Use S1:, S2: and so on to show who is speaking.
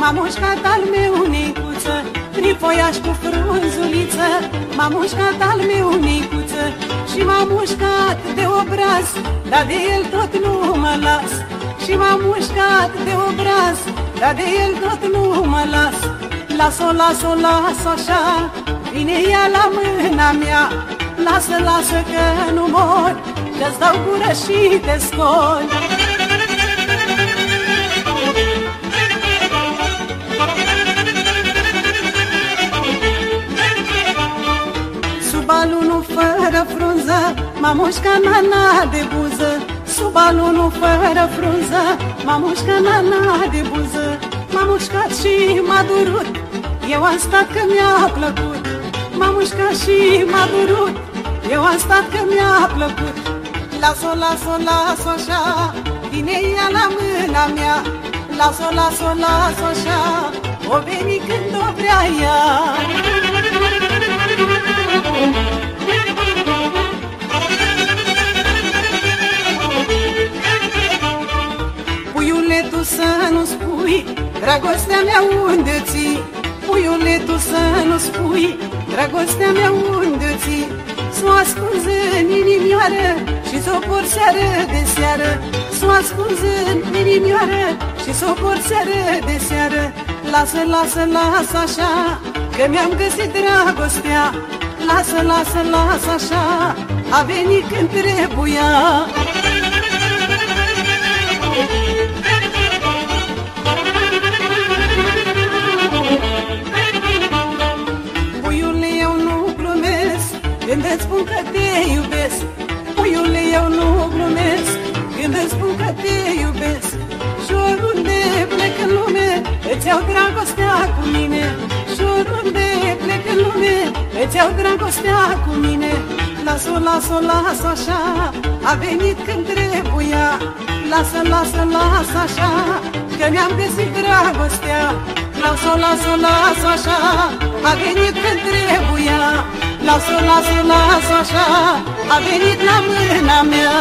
S1: M-a mușcat al meu nicuță Prin foiaș cu frunzuliță. M-a mușcat al meu nicuță Și m-a mușcat de obraz Dar de el tot nu mă las. Și m-a mușcat de obraz Dar de el tot nu mă las. Las-o, las-o, las-o așa Vine ea la mâna mea. Lasă, lasă că nu mor Că-ți dau gură și te scol fără frunză M-a mușcat nana de buză Sub balonul fără frunză M-a mușcat nana de buză M-a mușcat și m-a durut Eu am stat că mi-a plăcut M-a mușcat și m-a durut Eu am stat că mi-a plăcut. Las-o, las-o, las-o așa Vine ea la mâna mea Las-o, las-o, las-o așa O veni când o vrea ea tu să nu spui Dragostea mea unde ții? Puiule, tu să nu spui Dragostea mea unde ții? S-o ascunzi în inimioară Și s-o por seară de seară. S-o ascunzi în inimioară Și s-o por seară de seară. Lasă, lasă, lasă așa Că mi-am găsit dragostea. Lasă, lasă, lasă așa A venit când trebuia. Puiule, iau dragostea cu mine Și oriunde plec în lume Îți iau dragostea cu mine. Lasă, lasă, lasă așa A venit când trebuia. Lasă, lasă, lasă așa Că mi-am găsit dragostea. Lasă, lasă, lasă așa A venit când trebuia. Lasă, lasă, lasă așa A venit la mâna mea